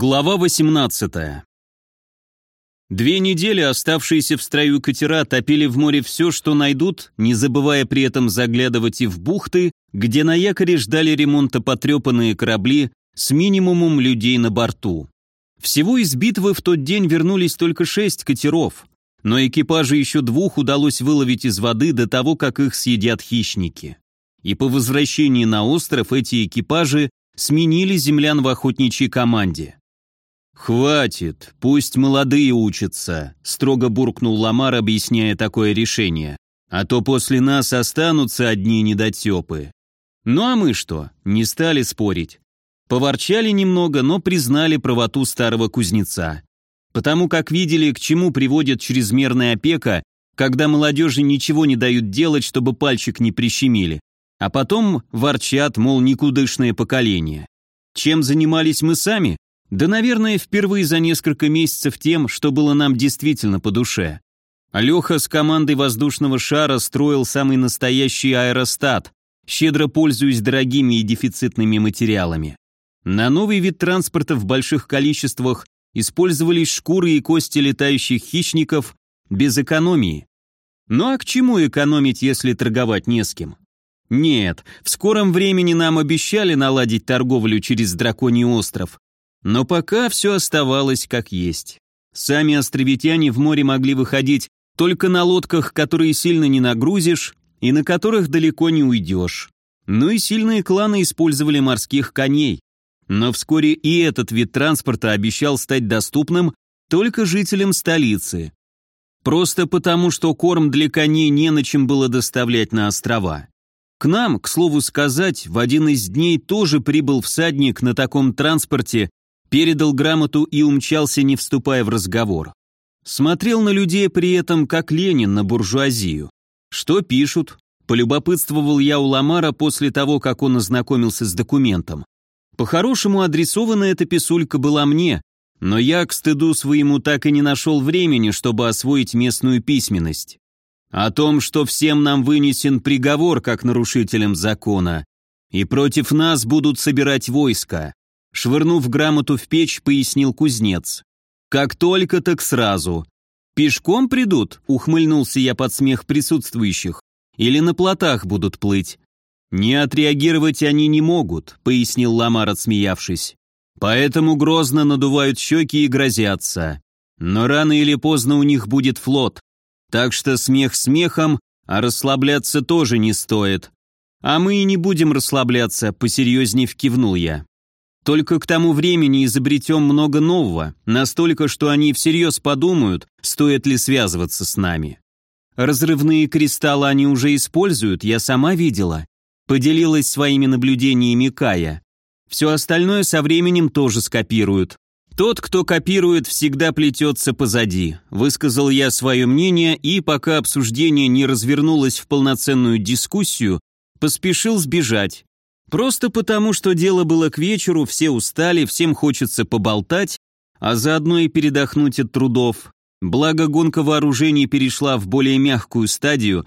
Глава 18 Две недели оставшиеся в строю катера топили в море все, что найдут, не забывая при этом заглядывать и в бухты, где на якоре ждали ремонта потрепанные корабли с минимумом людей на борту. Всего из битвы в тот день вернулись только шесть катеров, но экипажи еще двух удалось выловить из воды до того, как их съедят хищники. И по возвращении на остров эти экипажи сменили землян в охотничьей команде. «Хватит, пусть молодые учатся», — строго буркнул Ламар, объясняя такое решение. «А то после нас останутся одни недотепы». Ну а мы что, не стали спорить. Поворчали немного, но признали правоту старого кузнеца. Потому как видели, к чему приводит чрезмерная опека, когда молодежи ничего не дают делать, чтобы пальчик не прищемили. А потом ворчат, мол, никудышное поколение. Чем занимались мы сами? Да, наверное, впервые за несколько месяцев тем, что было нам действительно по душе. Леха с командой воздушного шара строил самый настоящий аэростат, щедро пользуясь дорогими и дефицитными материалами. На новый вид транспорта в больших количествах использовались шкуры и кости летающих хищников без экономии. Ну а к чему экономить, если торговать не с кем? Нет, в скором времени нам обещали наладить торговлю через Драконий остров, но пока все оставалось как есть. Сами островитяне в море могли выходить только на лодках, которые сильно не нагрузишь и на которых далеко не уйдешь. Ну и сильные кланы использовали морских коней. Но вскоре и этот вид транспорта обещал стать доступным только жителям столицы. Просто потому, что корм для коней не на чем было доставлять на острова. К нам, к слову сказать, в один из дней тоже прибыл всадник на таком транспорте передал грамоту и умчался, не вступая в разговор. Смотрел на людей при этом, как Ленин на буржуазию. Что пишут? Полюбопытствовал я у Ламара после того, как он ознакомился с документом. По-хорошему, адресована эта писулька была мне, но я, к стыду своему, так и не нашел времени, чтобы освоить местную письменность. О том, что всем нам вынесен приговор как нарушителям закона, и против нас будут собирать войска. Швырнув грамоту в печь, пояснил кузнец. «Как только, так сразу. Пешком придут?» — ухмыльнулся я под смех присутствующих. «Или на плотах будут плыть?» «Не отреагировать они не могут», — пояснил Ламар, отсмеявшись. «Поэтому грозно надувают щеки и грозятся. Но рано или поздно у них будет флот. Так что смех смехом, а расслабляться тоже не стоит. А мы и не будем расслабляться, посерьезнее вкивнул я. Только к тому времени изобретем много нового, настолько, что они всерьез подумают, стоит ли связываться с нами. Разрывные кристаллы они уже используют, я сама видела. Поделилась своими наблюдениями Кая. Все остальное со временем тоже скопируют. Тот, кто копирует, всегда плетется позади. Высказал я свое мнение и, пока обсуждение не развернулось в полноценную дискуссию, поспешил сбежать. Просто потому, что дело было к вечеру, все устали, всем хочется поболтать, а заодно и передохнуть от трудов. Благо гонка вооружений перешла в более мягкую стадию,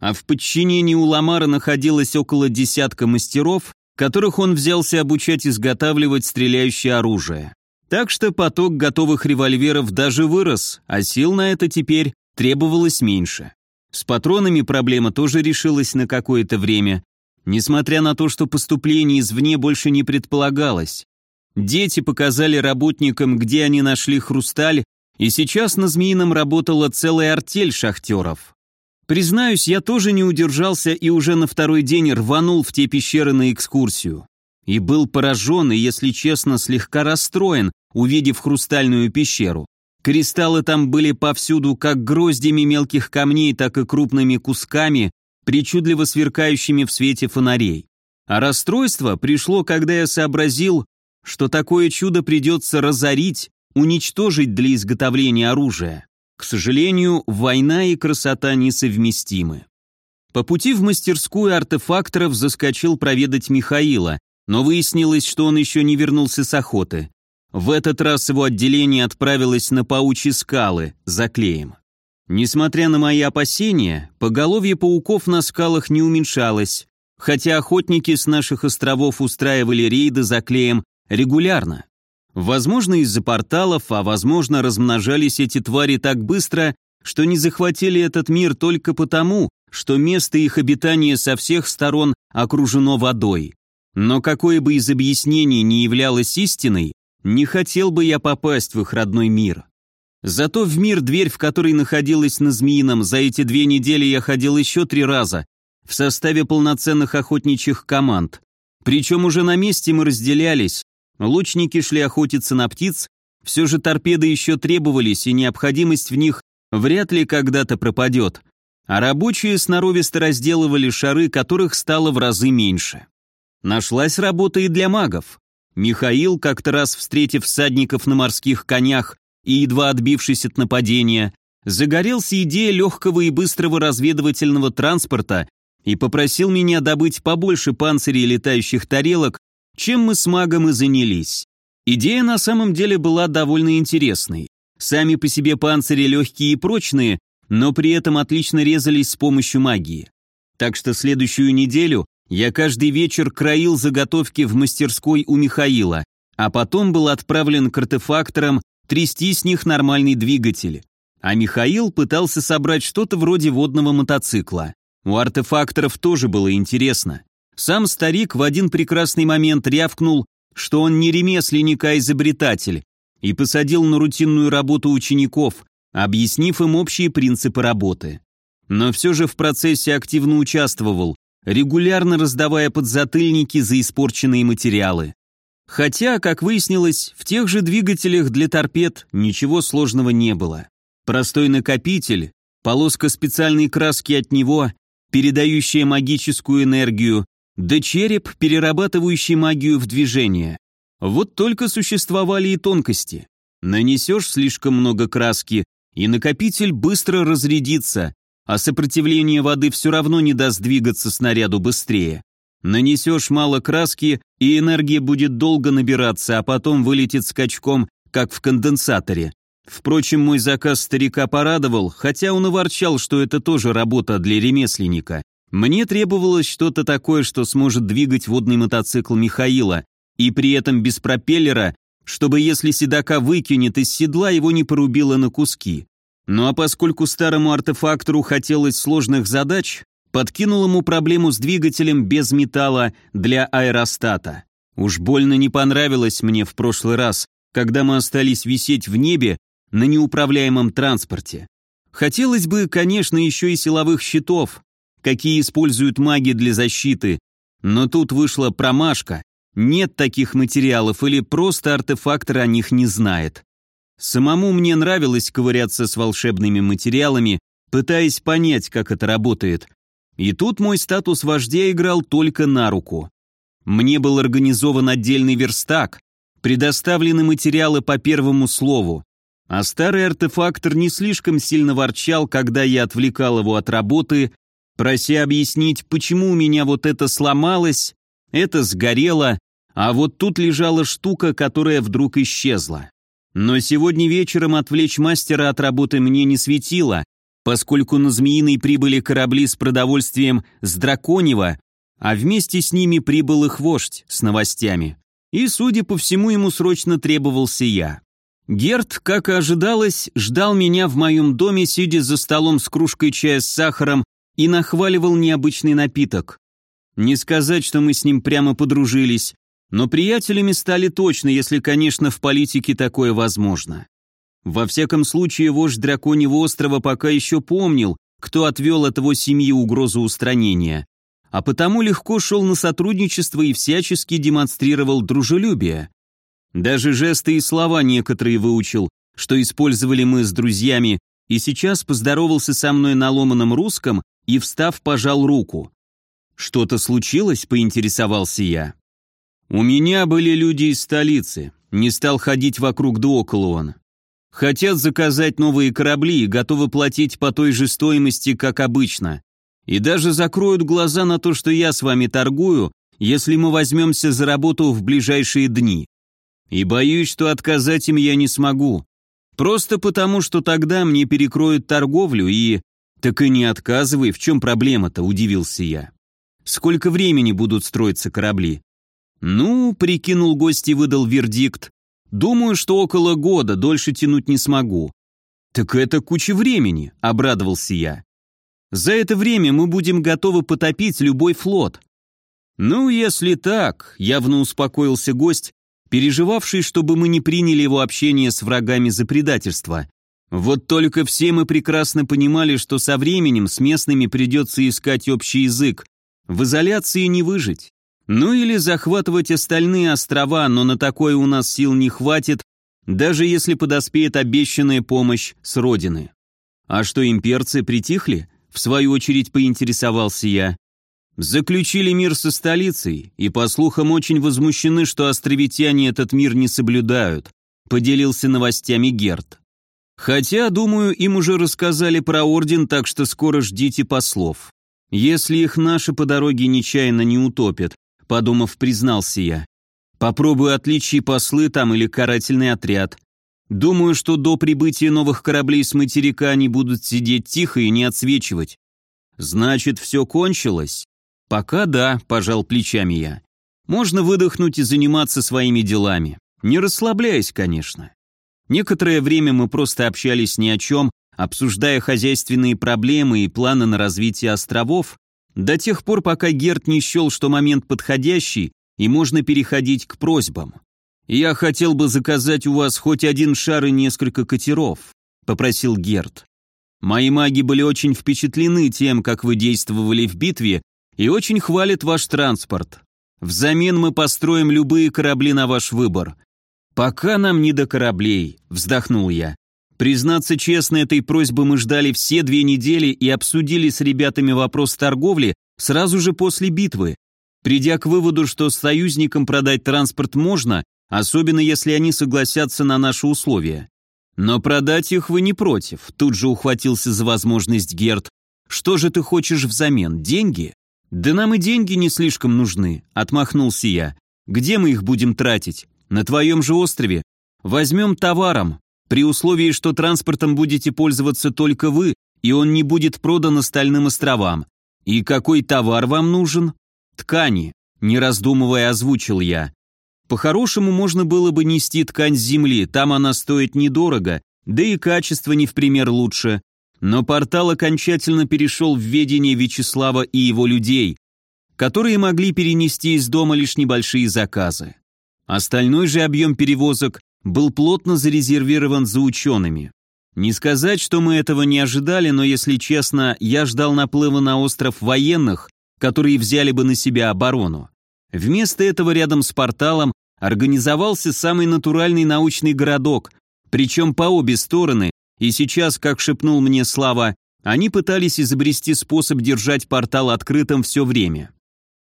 а в подчинении у Ламара находилось около десятка мастеров, которых он взялся обучать изготавливать стреляющее оружие. Так что поток готовых револьверов даже вырос, а сил на это теперь требовалось меньше. С патронами проблема тоже решилась на какое-то время, Несмотря на то, что поступление извне больше не предполагалось. Дети показали работникам, где они нашли хрусталь, и сейчас на Змеином работала целая артель шахтеров. Признаюсь, я тоже не удержался и уже на второй день рванул в те пещеры на экскурсию. И был поражен и, если честно, слегка расстроен, увидев хрустальную пещеру. Кристаллы там были повсюду как гроздями мелких камней, так и крупными кусками, причудливо сверкающими в свете фонарей. А расстройство пришло, когда я сообразил, что такое чудо придется разорить, уничтожить для изготовления оружия. К сожалению, война и красота несовместимы. По пути в мастерскую артефакторов заскочил проведать Михаила, но выяснилось, что он еще не вернулся с охоты. В этот раз его отделение отправилось на паучьи скалы за клеем. Несмотря на мои опасения, поголовье пауков на скалах не уменьшалось, хотя охотники с наших островов устраивали рейды за клеем регулярно. Возможно, из-за порталов, а возможно, размножались эти твари так быстро, что не захватили этот мир только потому, что место их обитания со всех сторон окружено водой. Но какое бы из объяснений не являлось истиной, не хотел бы я попасть в их родной мир. Зато в мир, дверь в которой находилась на Змеином, за эти две недели я ходил еще три раза, в составе полноценных охотничьих команд. Причем уже на месте мы разделялись. Лучники шли охотиться на птиц, все же торпеды еще требовались, и необходимость в них вряд ли когда-то пропадет. А рабочие сноровисто разделывали шары, которых стало в разы меньше. Нашлась работа и для магов. Михаил, как-то раз встретив всадников на морских конях и едва отбившись от нападения, загорелся идеей легкого и быстрого разведывательного транспорта и попросил меня добыть побольше панцирей летающих тарелок, чем мы с магом и занялись. Идея на самом деле была довольно интересной. Сами по себе панцири легкие и прочные, но при этом отлично резались с помощью магии. Так что следующую неделю я каждый вечер краил заготовки в мастерской у Михаила, а потом был отправлен к артефакторам трясти с них нормальный двигатель. А Михаил пытался собрать что-то вроде водного мотоцикла. У артефакторов тоже было интересно. Сам старик в один прекрасный момент рявкнул, что он не ремесленник, а изобретатель, и посадил на рутинную работу учеников, объяснив им общие принципы работы. Но все же в процессе активно участвовал, регулярно раздавая подзатыльники за испорченные материалы. Хотя, как выяснилось, в тех же двигателях для торпед ничего сложного не было. Простой накопитель, полоска специальной краски от него передающая магическую энергию, да череп, перерабатывающий магию в движение. Вот только существовали и тонкости. Нанесешь слишком много краски, и накопитель быстро разрядится, а сопротивление воды все равно не даст двигаться снаряду быстрее. Нанесешь мало краски, и энергия будет долго набираться, а потом вылетит скачком, как в конденсаторе. Впрочем, мой заказ старика порадовал, хотя он и ворчал, что это тоже работа для ремесленника. Мне требовалось что-то такое, что сможет двигать водный мотоцикл Михаила, и при этом без пропеллера, чтобы если седока выкинет из седла, его не порубило на куски. Ну а поскольку старому артефактору хотелось сложных задач, подкинул ему проблему с двигателем без металла для аэростата. Уж больно не понравилось мне в прошлый раз, когда мы остались висеть в небе на неуправляемом транспорте. Хотелось бы, конечно, еще и силовых щитов, какие используют маги для защиты, но тут вышла промашка, нет таких материалов или просто артефактор о них не знает. Самому мне нравилось ковыряться с волшебными материалами, пытаясь понять, как это работает. И тут мой статус вождя играл только на руку. Мне был организован отдельный верстак, предоставлены материалы по первому слову. А старый артефактор не слишком сильно ворчал, когда я отвлекал его от работы, прося объяснить, почему у меня вот это сломалось, это сгорело, а вот тут лежала штука, которая вдруг исчезла. Но сегодня вечером отвлечь мастера от работы мне не светило, поскольку на Змеиной прибыли корабли с продовольствием с Драконева, а вместе с ними прибыл их вождь с новостями. И, судя по всему, ему срочно требовался я. Герт, как и ожидалось, ждал меня в моем доме, сидя за столом с кружкой чая с сахаром и нахваливал необычный напиток. Не сказать, что мы с ним прямо подружились, но приятелями стали точно, если, конечно, в политике такое возможно. Во всяком случае, вождь Драконьего острова пока еще помнил, кто отвел от его семьи угрозу устранения, а потому легко шел на сотрудничество и всячески демонстрировал дружелюбие. Даже жесты и слова некоторые выучил, что использовали мы с друзьями, и сейчас поздоровался со мной на ломаном русском и, встав, пожал руку. «Что-то случилось?» – поинтересовался я. «У меня были люди из столицы. Не стал ходить вокруг да около он. Хотят заказать новые корабли и готовы платить по той же стоимости, как обычно. И даже закроют глаза на то, что я с вами торгую, если мы возьмемся за работу в ближайшие дни. И боюсь, что отказать им я не смогу. Просто потому, что тогда мне перекроют торговлю и... Так и не отказывай, в чем проблема-то, удивился я. Сколько времени будут строиться корабли? Ну, прикинул гость и выдал вердикт. Думаю, что около года, дольше тянуть не смогу. Так это куча времени, обрадовался я. За это время мы будем готовы потопить любой флот. Ну, если так, явно успокоился гость, переживавший, чтобы мы не приняли его общение с врагами за предательство. Вот только все мы прекрасно понимали, что со временем с местными придется искать общий язык. В изоляции не выжить. Ну или захватывать остальные острова, но на такое у нас сил не хватит, даже если подоспеет обещанная помощь с родины. А что имперцы притихли? В свою очередь поинтересовался я. Заключили мир со столицей, и, по слухам, очень возмущены, что островитяне этот мир не соблюдают, поделился новостями Герт. Хотя, думаю, им уже рассказали про орден, так что скоро ждите послов. Если их наши по дороге нечаянно не утопят, подумав, признался я. Попробую отличие послы там или карательный отряд. Думаю, что до прибытия новых кораблей с материка они будут сидеть тихо и не отсвечивать. Значит, все кончилось? Пока да, пожал плечами я. Можно выдохнуть и заниматься своими делами. Не расслабляясь, конечно. Некоторое время мы просто общались ни о чем, обсуждая хозяйственные проблемы и планы на развитие островов, до тех пор, пока Герт не счел, что момент подходящий, и можно переходить к просьбам. «Я хотел бы заказать у вас хоть один шар и несколько катеров», — попросил Герт. «Мои маги были очень впечатлены тем, как вы действовали в битве, и очень хвалят ваш транспорт. Взамен мы построим любые корабли на ваш выбор. Пока нам не до кораблей», — вздохнул я. Признаться честно, этой просьбы мы ждали все две недели и обсудили с ребятами вопрос торговли сразу же после битвы, придя к выводу, что союзникам продать транспорт можно, особенно если они согласятся на наши условия. Но продать их вы не против, тут же ухватился за возможность Герд. Что же ты хочешь взамен, деньги? Да нам и деньги не слишком нужны, отмахнулся я. Где мы их будем тратить? На твоем же острове? Возьмем товаром, при условии, что транспортом будете пользоваться только вы, и он не будет продан остальным островам. И какой товар вам нужен? Ткани, не раздумывая озвучил я. По-хорошему можно было бы нести ткань с земли, там она стоит недорого, да и качество не в пример лучше. Но портал окончательно перешел в ведение Вячеслава и его людей, которые могли перенести из дома лишь небольшие заказы. Остальной же объем перевозок был плотно зарезервирован за учеными. Не сказать, что мы этого не ожидали, но, если честно, я ждал наплыва на остров военных, которые взяли бы на себя оборону. Вместо этого рядом с порталом организовался самый натуральный научный городок, причем по обе стороны, и сейчас, как шепнул мне Слава, они пытались изобрести способ держать портал открытым все время.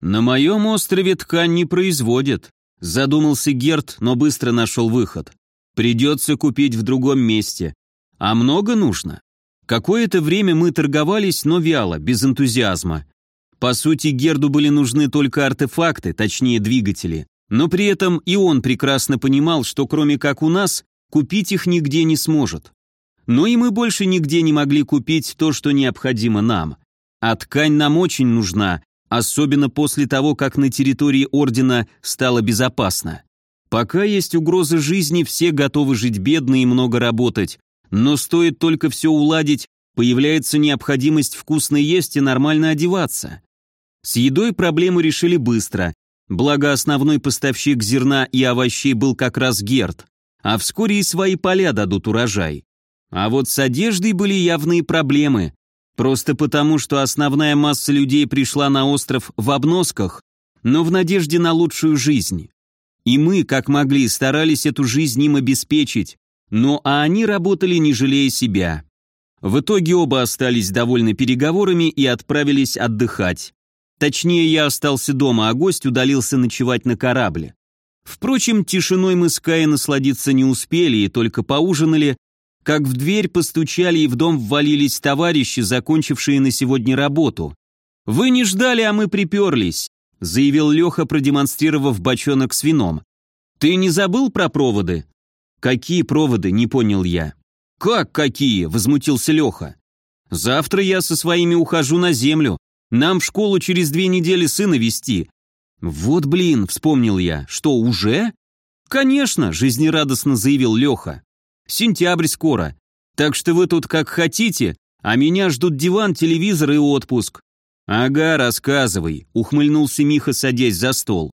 На моем острове ткань не производят, Задумался Герт, но быстро нашел выход. Придется купить в другом месте. А много нужно? Какое-то время мы торговались, но вяло, без энтузиазма. По сути, Герду были нужны только артефакты, точнее двигатели. Но при этом и он прекрасно понимал, что кроме как у нас, купить их нигде не сможет. Но и мы больше нигде не могли купить то, что необходимо нам. А ткань нам очень нужна, особенно после того, как на территории Ордена стало безопасно. Пока есть угроза жизни, все готовы жить бедно и много работать, но стоит только все уладить, появляется необходимость вкусно есть и нормально одеваться. С едой проблему решили быстро, благо основной поставщик зерна и овощей был как раз Герд, а вскоре и свои поля дадут урожай. А вот с одеждой были явные проблемы. Просто потому, что основная масса людей пришла на остров в обносках, но в надежде на лучшую жизнь. И мы, как могли, старались эту жизнь им обеспечить, но а они работали, не жалея себя. В итоге оба остались довольны переговорами и отправились отдыхать. Точнее, я остался дома, а гость удалился ночевать на корабле. Впрочем, тишиной мы с Кай насладиться не успели и только поужинали, как в дверь постучали и в дом ввалились товарищи, закончившие на сегодня работу. «Вы не ждали, а мы приперлись», — заявил Леха, продемонстрировав бочонок с вином. «Ты не забыл про проводы?» «Какие проводы?» — не понял я. «Как какие?» — возмутился Леха. «Завтра я со своими ухожу на землю. Нам в школу через две недели сына вести». «Вот блин», — вспомнил я. «Что, уже?» «Конечно», — жизнерадостно заявил Леха. «Сентябрь скоро, так что вы тут как хотите, а меня ждут диван, телевизор и отпуск». «Ага, рассказывай», — ухмыльнулся Миха, садясь за стол.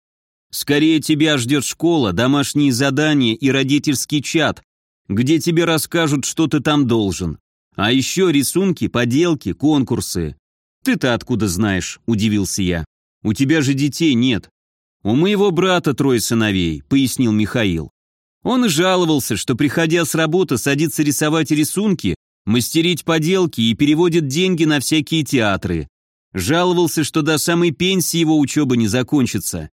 «Скорее тебя ждет школа, домашние задания и родительский чат, где тебе расскажут, что ты там должен. А еще рисунки, поделки, конкурсы. Ты-то откуда знаешь?» – удивился я. «У тебя же детей нет». «У моего брата трое сыновей», – пояснил Михаил. Он и жаловался, что, приходя с работы, садится рисовать рисунки, мастерить поделки и переводит деньги на всякие театры. Жаловался, что до самой пенсии его учеба не закончится.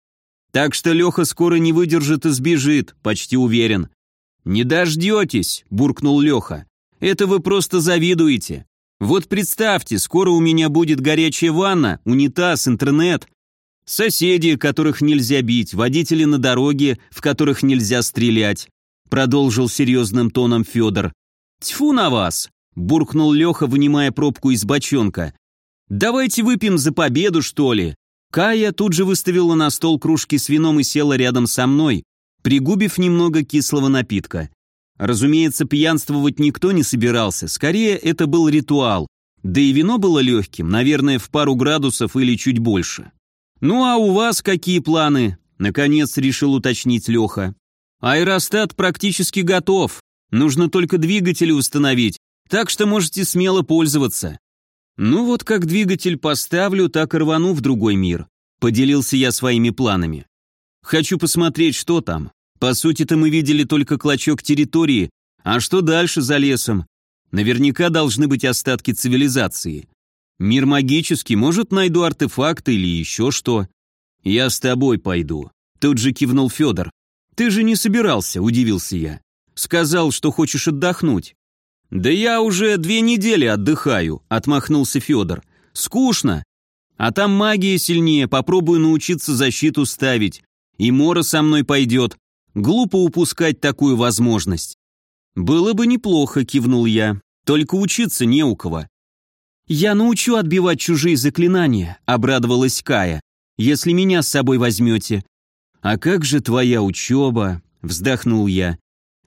Так что Леха скоро не выдержит и сбежит, почти уверен. «Не дождетесь», – буркнул Леха. «Это вы просто завидуете. Вот представьте, скоро у меня будет горячая ванна, унитаз, интернет, соседи, которых нельзя бить, водители на дороге, в которых нельзя стрелять», – продолжил серьезным тоном Федор. «Тьфу на вас!» – буркнул Леха, вынимая пробку из бочонка. «Давайте выпьем за победу, что ли?» Кая тут же выставила на стол кружки с вином и села рядом со мной, пригубив немного кислого напитка. Разумеется, пьянствовать никто не собирался, скорее это был ритуал, да и вино было легким, наверное, в пару градусов или чуть больше. «Ну а у вас какие планы?» – наконец решил уточнить Леха. «Аэростат практически готов, нужно только двигатели установить, так что можете смело пользоваться». «Ну вот как двигатель поставлю, так и рвану в другой мир», – поделился я своими планами. «Хочу посмотреть, что там. По сути-то мы видели только клочок территории, а что дальше за лесом? Наверняка должны быть остатки цивилизации. Мир магический, может, найду артефакты или еще что. Я с тобой пойду. Тут же кивнул Федор. Ты же не собирался, удивился я. Сказал, что хочешь отдохнуть. Да я уже две недели отдыхаю, отмахнулся Федор. Скучно. А там магия сильнее, попробую научиться защиту ставить. И Мора со мной пойдет. Глупо упускать такую возможность. «Было бы неплохо», — кивнул я. «Только учиться не у кого». «Я научу отбивать чужие заклинания», — обрадовалась Кая, «если меня с собой возьмете». «А как же твоя учеба?» — вздохнул я.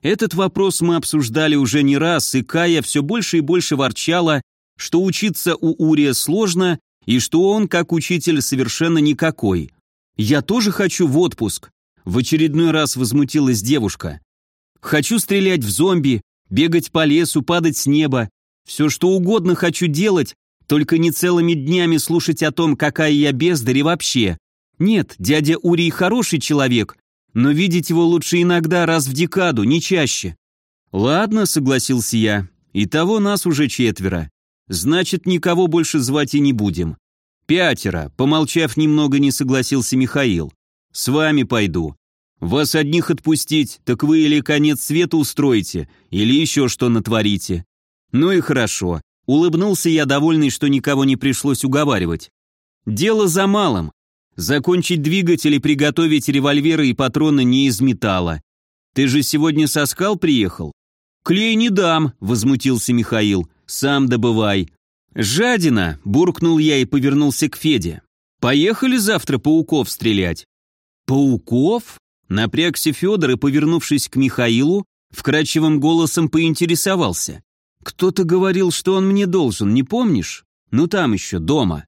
Этот вопрос мы обсуждали уже не раз, и Кая все больше и больше ворчала, что учиться у Урия сложно, и что он, как учитель, совершенно никакой. «Я тоже хочу в отпуск», в очередной раз возмутилась девушка. «Хочу стрелять в зомби, бегать по лесу, падать с неба. Все что угодно хочу делать, только не целыми днями слушать о том, какая я бездарь и вообще. Нет, дядя Урий хороший человек, но видеть его лучше иногда раз в декаду, не чаще». «Ладно», — согласился я, — «и того нас уже четверо. Значит, никого больше звать и не будем». «Пятеро», — помолчав немного, не согласился Михаил. «С вами пойду. Вас одних отпустить, так вы или конец света устроите, или еще что натворите. Ну и хорошо. Улыбнулся я, довольный, что никого не пришлось уговаривать. Дело за малым. Закончить двигатель и приготовить револьверы и патроны не из металла. Ты же сегодня со скал приехал? Клей не дам, возмутился Михаил. Сам добывай. Жадина, буркнул я и повернулся к Феде. Поехали завтра пауков стрелять. Пауков? Напрягся Федор и, повернувшись к Михаилу, вкрадчивым голосом поинтересовался. «Кто-то говорил, что он мне должен, не помнишь? Ну там еще, дома».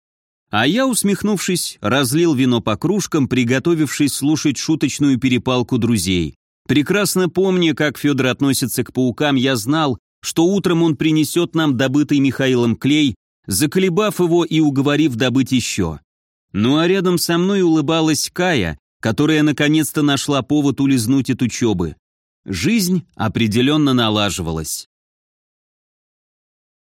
А я, усмехнувшись, разлил вино по кружкам, приготовившись слушать шуточную перепалку друзей. Прекрасно помня, как Федор относится к паукам, я знал, что утром он принесет нам добытый Михаилом клей, заколебав его и уговорив добыть еще. Ну а рядом со мной улыбалась Кая, которая наконец-то нашла повод улизнуть от учебы. Жизнь определенно налаживалась.